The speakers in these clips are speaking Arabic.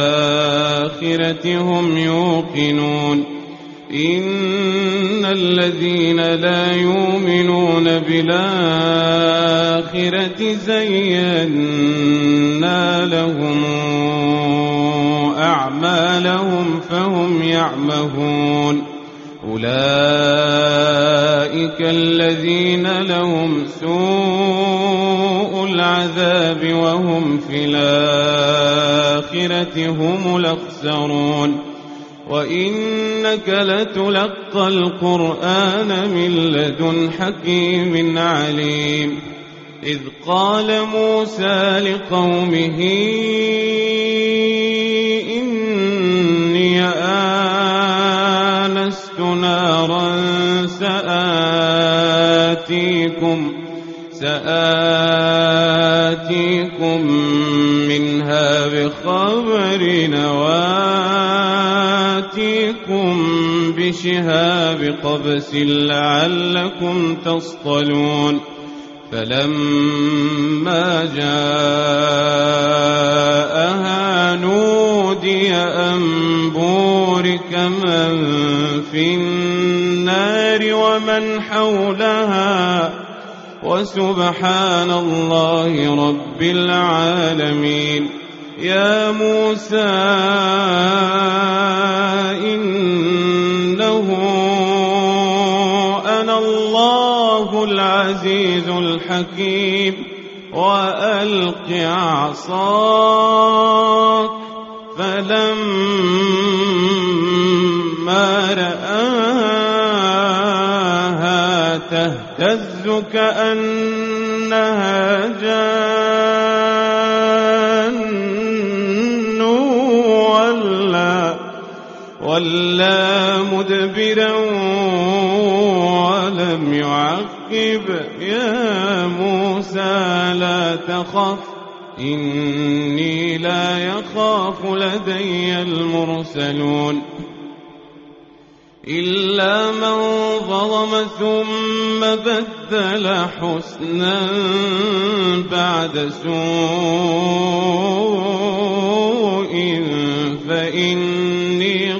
بالآخرة هم يوقنون إن الذين لا يؤمنون بالآخرة زينا لهم أعمالهم فهم يعمهون أولئك الذين لهم سوء العذاب وهم في الآخرة هم الأخسرون وإنك لتلقى القرآن من لدن حكيم عليم إذ قال موسى لقومه إني آنست نارا سآتيكم سآتيكم منها بخبر نواتيكم بشهاب قبس لعلكم تصطلون فلما جاءها نودي أن بورك من في النار ومن حولها وسبحان الله رب العالمين يا موسى إنه أنا الله العزيز الحكيم وألق عصاك فلما رآها تهتز كأنها جان ولا مدبرا ولم يعقب يا موسى لا تخف إني لا يخاف لدي المرسلون إلا من ظلم ثم بدل حسنا بعد سوء فإني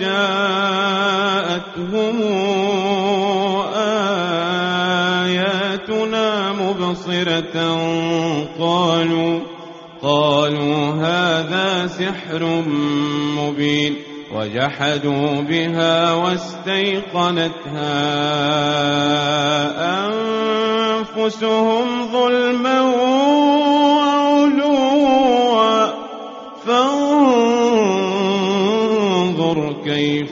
جاءتهم آياتنا مبصرة قالوا قالوا هذا سحر مبين وجحدوا بها واستيقنتها أنفسهم ظلما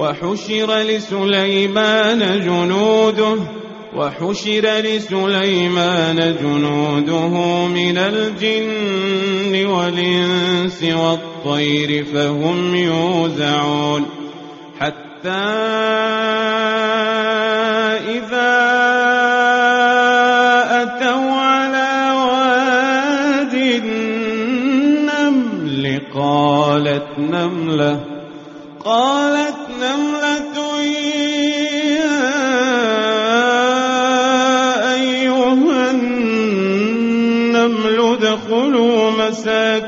وحشر لسليمان جنوده وحشر لسليمان جنوده من الجن والإنس والطير فهم يوزعون. حتى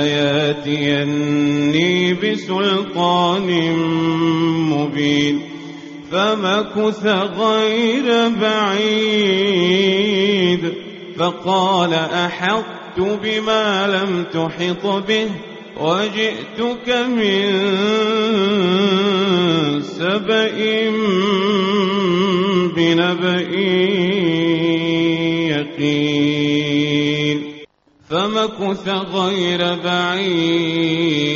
أو لياتيني بسلطان مبين فمكث غير بعيد. فقال أحطت بما لم تحط به وجئتك من سبأ بنبأ يقين. فمكث غير بعيد.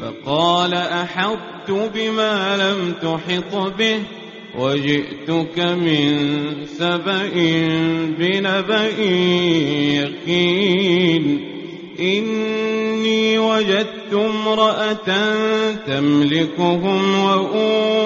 فقال أحطت بما لم تحط به وجئتك من سبأ بنبأ يقين. إني وجدت امرأة تملكهم وأوتيت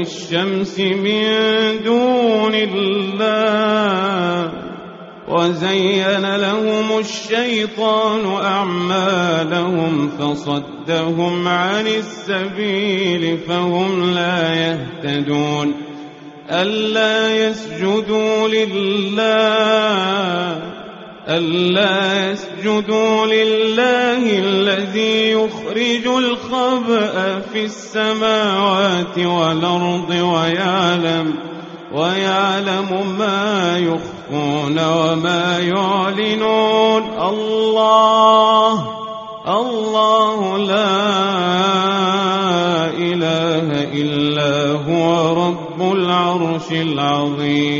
للشمس من دون الله وزين لهم الشيطان أعمالهم فصدهم عن السبيل فهم لا يهتدون ألا يسجدوا لله ألا يسجدوا لله الذي يخرج الخبأ في السماوات والأرض ويعلم ويعلم ما يخفون وما يعلنون. الله الله لا إله إلا هو رب العرش العظيم.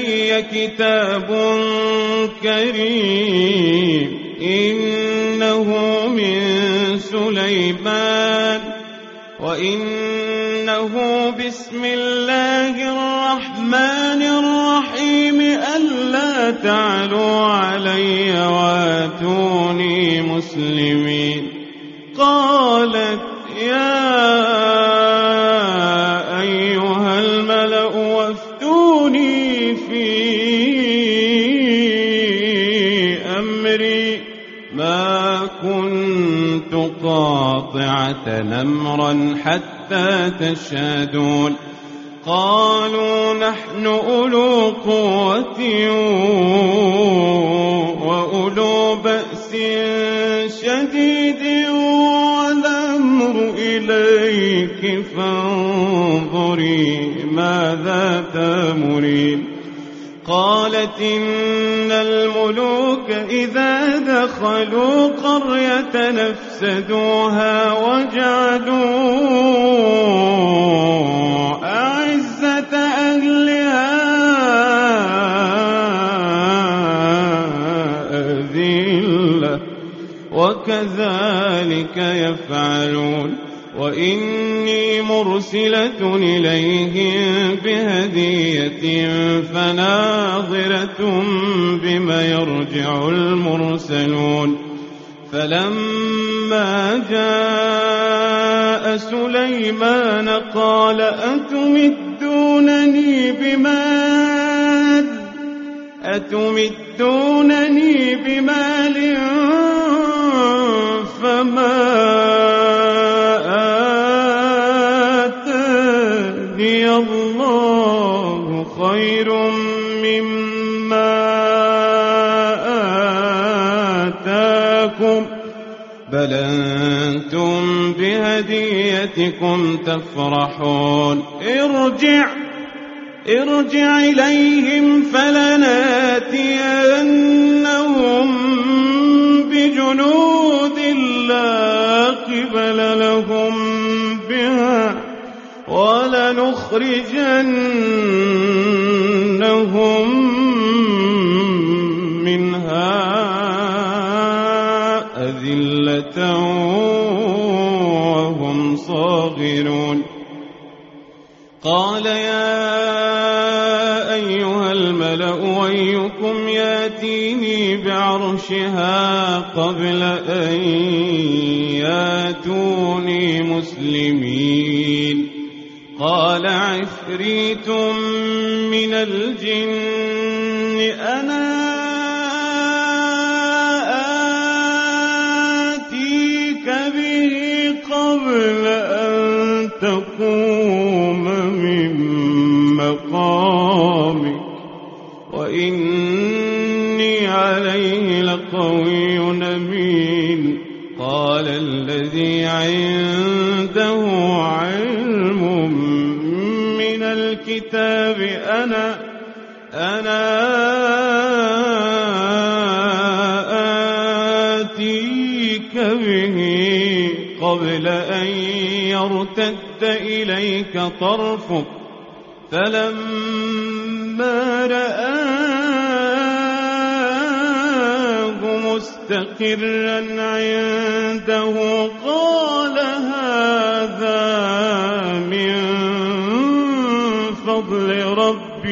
إلي كتاب كريم. إنه من سليمان. وإنه بسم الله الرحمن الرحيم. ألا تعلوا علي واتوني مسلمين. قالت قاطعة نمرا حتى تشهدون قالوا نحن أولو قوة وأولو بأس شديد والأمر إليك فانظري ماذا تأمرين. قالت إن الملوك إذا دخلوا قرية نفسدوها وجعلوا أعزة أهلها أذلة وكذلك يفعلون وإني مرسلة إليهم بهدية فناظرة بما يرجع المرسلون فلما جاء سليمان قال أتمدونني بمال؟ أتمدونني بمال؟ بهديتكم تفرحون. ارجع ارجع إليهم فلناتينهم بجنود لا قبل لهم بها ولنخرجنهم منها أذلة صاغرون قال يا أيها الملأ أيكم ياتيني بعرشها قبل أن ياتوني مسلمين. قال عفريت من الجن الكتاب أنا أنا آتيك به قبل أن يرتد إليك طرفك. فلما رآه مستقرا عنده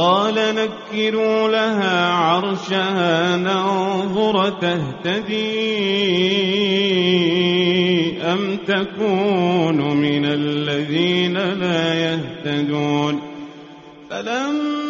قال نكروا لها عرشها ننظر تهتدي أم تكون من الذين لا يهتدون فلما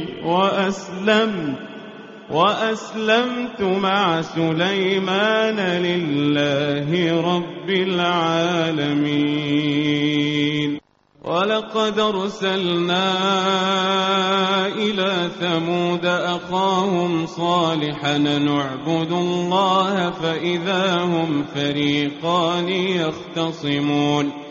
وأسلمت وأسلمت مع سليمان لله رب العالمين. ولقد أرسلنا إلى ثمود أخاهم صالحا نعبد الله فإذا هم فريقان يختصمون.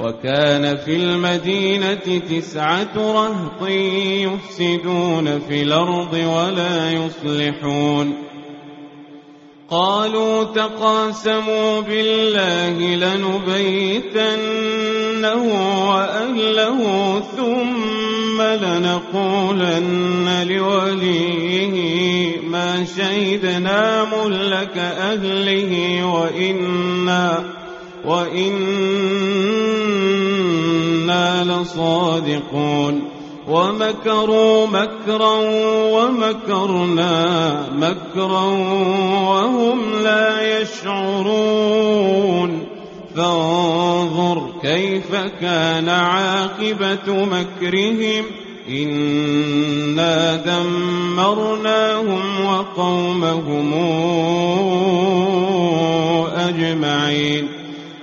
وكان في المدينة تسعة رهط يفسدون في الأرض ولا يصلحون. قالوا تقاسموا بالله لنبيتنه وأهله ثم لنقولن لوليه ما شهدنا ملك أهله وإنا لصادقون ومكروا مكرا ومكرنا مكرا وهم لا يشعرون فانظر كيف كان عاقبة مكرهم إنا دمرناهم وقومهم أجمعين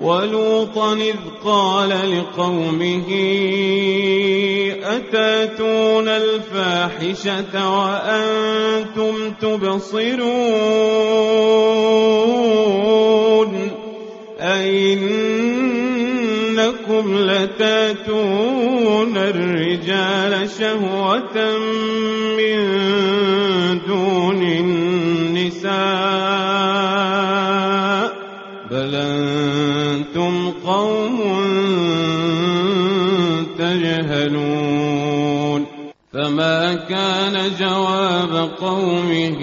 ولوطا إذ قال لقومه أتاتون الفاحشة وأنتم تبصرون أئنكم لتاتون الرجال شهوة من دون النساء بل أنتم قوم تجهلون فما كان جواب قومه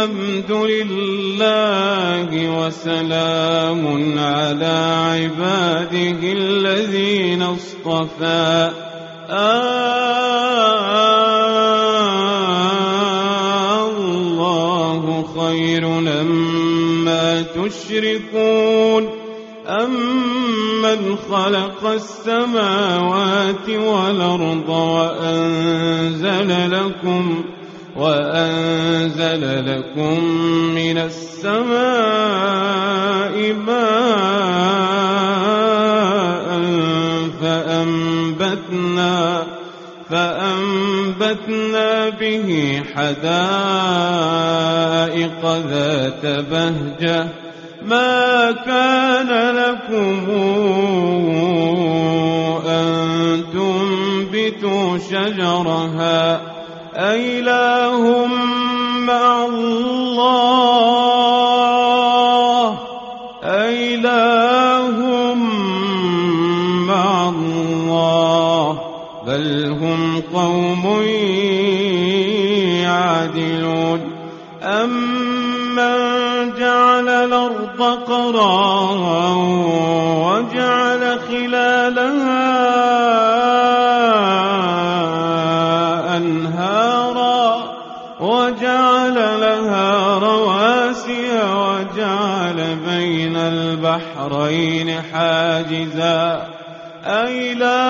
الحمد لله وسلام على عباده الذين اصطفى. الله خير لما تشركون. أمن خلق السماوات والأرض وأنزل لكم وأنزل لكم من السماء ماء فأنبتنا فأنبتنا به حدائق ذات بهجة. ما كان لكم أن تنبتوا شجرها أإله مع الله أإله مع الله بل هم قوم يعدلون أمن جعل الأرض قرارا وجعل خلالها البحرين حاجزا. أإله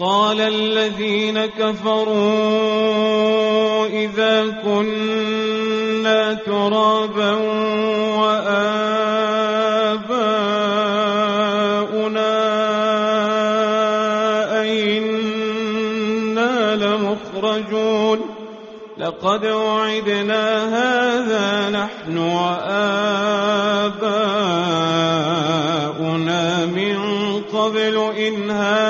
وقال الذين كفروا إذا كنا ترابا وآباؤنا أئنا لمخرجون لقد وعدنا هذا نحن وآباؤنا من قبل إن هذا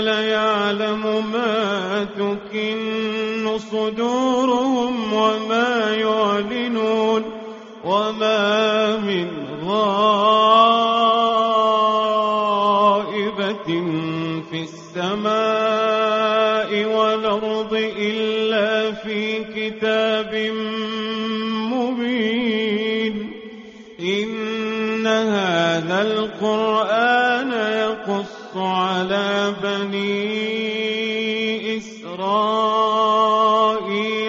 ليعلم ما تكن صدورهم وما يعلنون وما من بني إسرائيل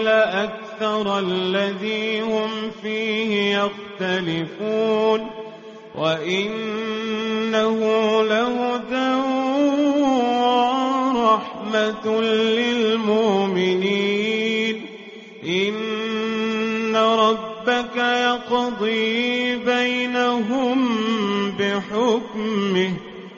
أكثر الذي هم فيه يختلفون وإنه لهدى ورحمة للمؤمنين. إن ربك يقضي بينهم بحكمه.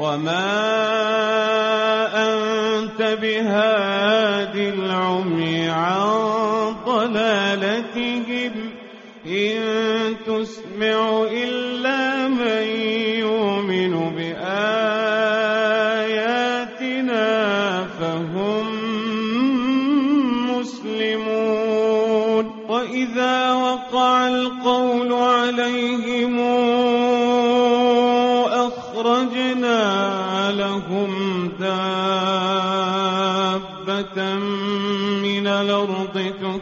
وما أنت بهاد العمي عن ضلالتهم إن تسمع إلا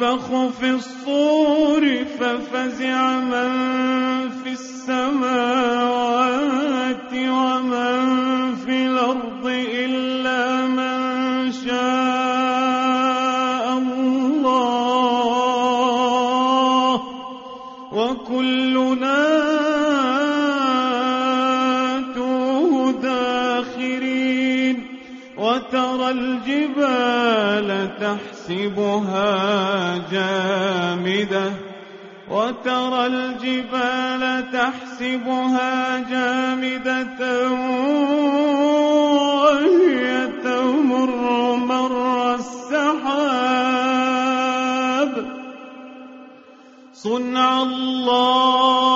ينفخ في الصور ففزع من في السماوات تحسبها جامدة وترى الجبال تحسبها جامدة وهي تمر مر السحاب. صنع الله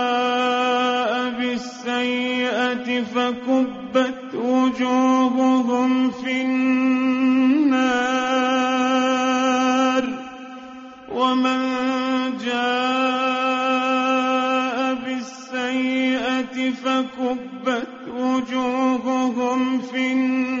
بالسيئة فكبت وجوههم في النار. ومن جاء بالسيئة فكبت وجوههم في النار.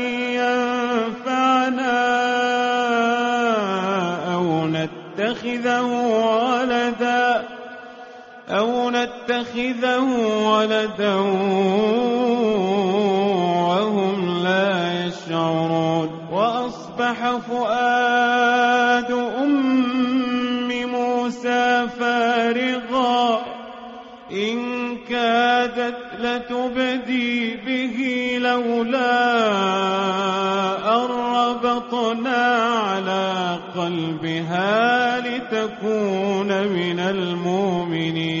أو نتخذه ولدا وهم لا يشعرون. وأصبح فؤاد أم موسى فارغا. إن كادت لتبدي به لولا أن ربطنا على قلبها لتكون من المؤمنين.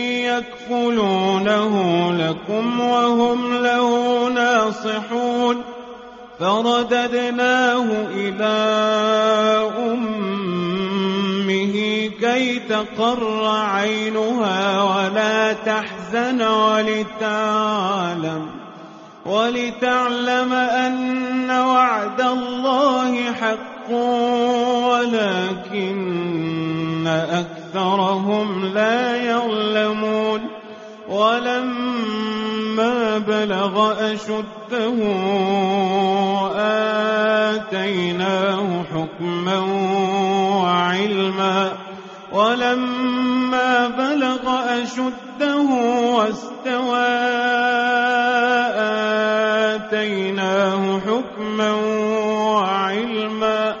يكفلونه لكم وهم له ناصحون. فرددناه إلى أمه كي تقر عينها ولا تحزن ولتعلم ولتعلم أن وعد الله حق ولكن أكثرهم لا يعلمون ولما بلغ أشده آتيناه حكما وعلما ولما بلغ أشده واستوى آتيناه حكما وعلما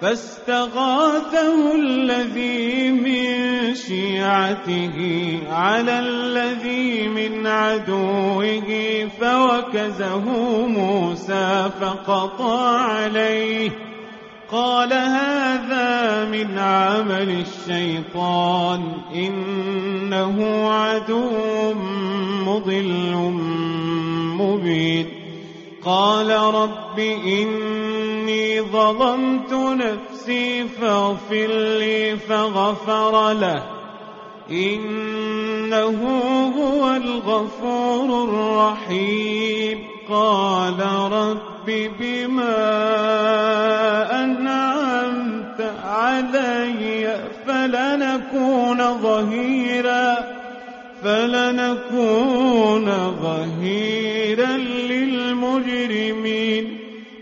فاستغاثه الذي من شيعته على الذي من عدوه فوكزه موسى فقضى عليه. قال هذا من عمل الشيطان إنه عدو مضل مبين. قال رب إني ظلمت نفسي فاغفر لي فغفر له. إنه هو الغفور الرحيم. قال رب بما أنعمت علي فلنكون ظهيرا فلنكون ظهيرا للمجرمين.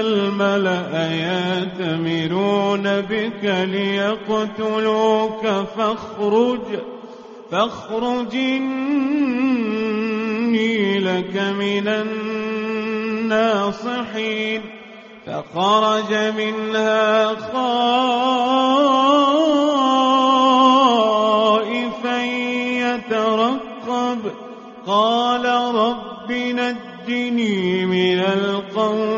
الملأ يأتمرون بك ليقتلوك فاخرج فاخرج إني لك من الناصحين. فخرج منها خائفا يترقب. قال رب نجني من القوم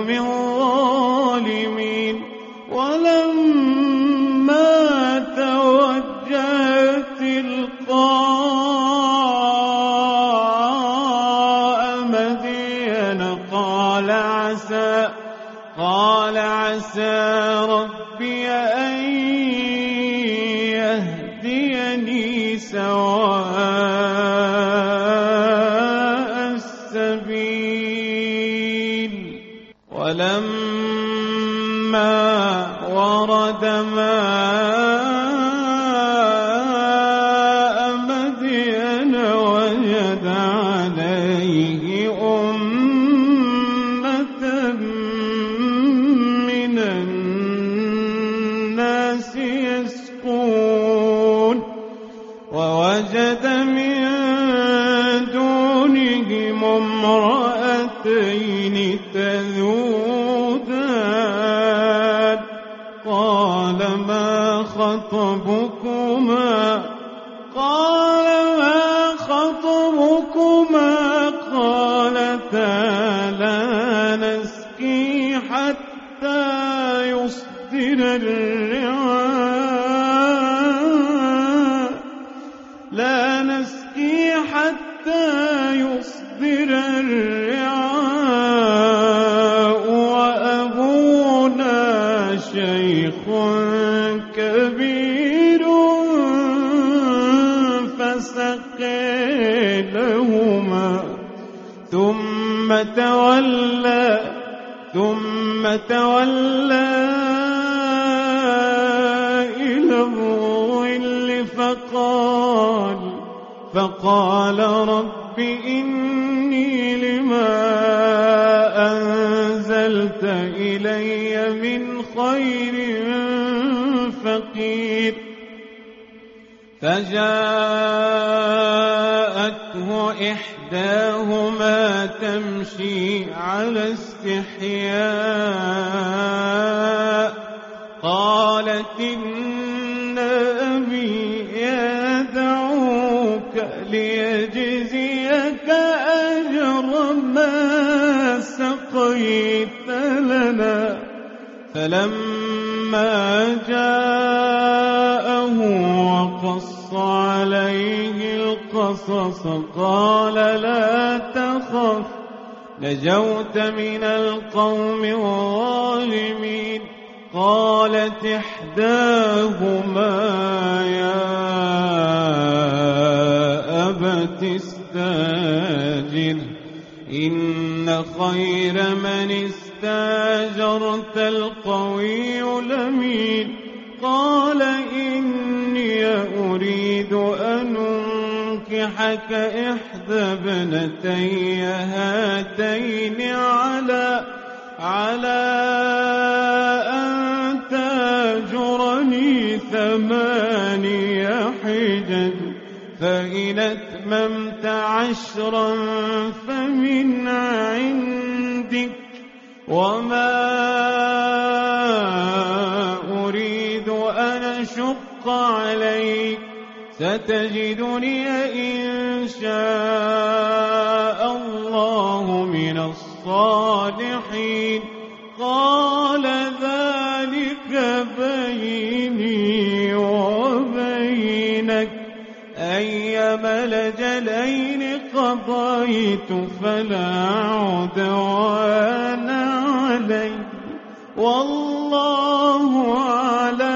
يصدر الرعاء لا نسقي حتى يصدر الرعاء. وأبونا شيخ كبير فسقي لهما ثم تولى ثم تولى فقال رب إني لما أنزلت إلي من خير فقير. فجاءته إحداهما تمشي على استحياء. فلما جاءه وقص عليه القصص قال لا تخف نجوت من القوم الظالمين. قالت إحداهما يا فاستاجر إن خير من استاجرت القوي الأمين قال إني أريد أن أنكحك إحدى ابنتي هاتين على على أن تاجرني ثماني حجج فإن أتممت عشرا فمن عندك وما أريد أن أشق عليك ستجدني إن شاء الله من الصالحين قال ذلك بيني وبينك أيما لجلين قضيت فلا عدوان علي والله على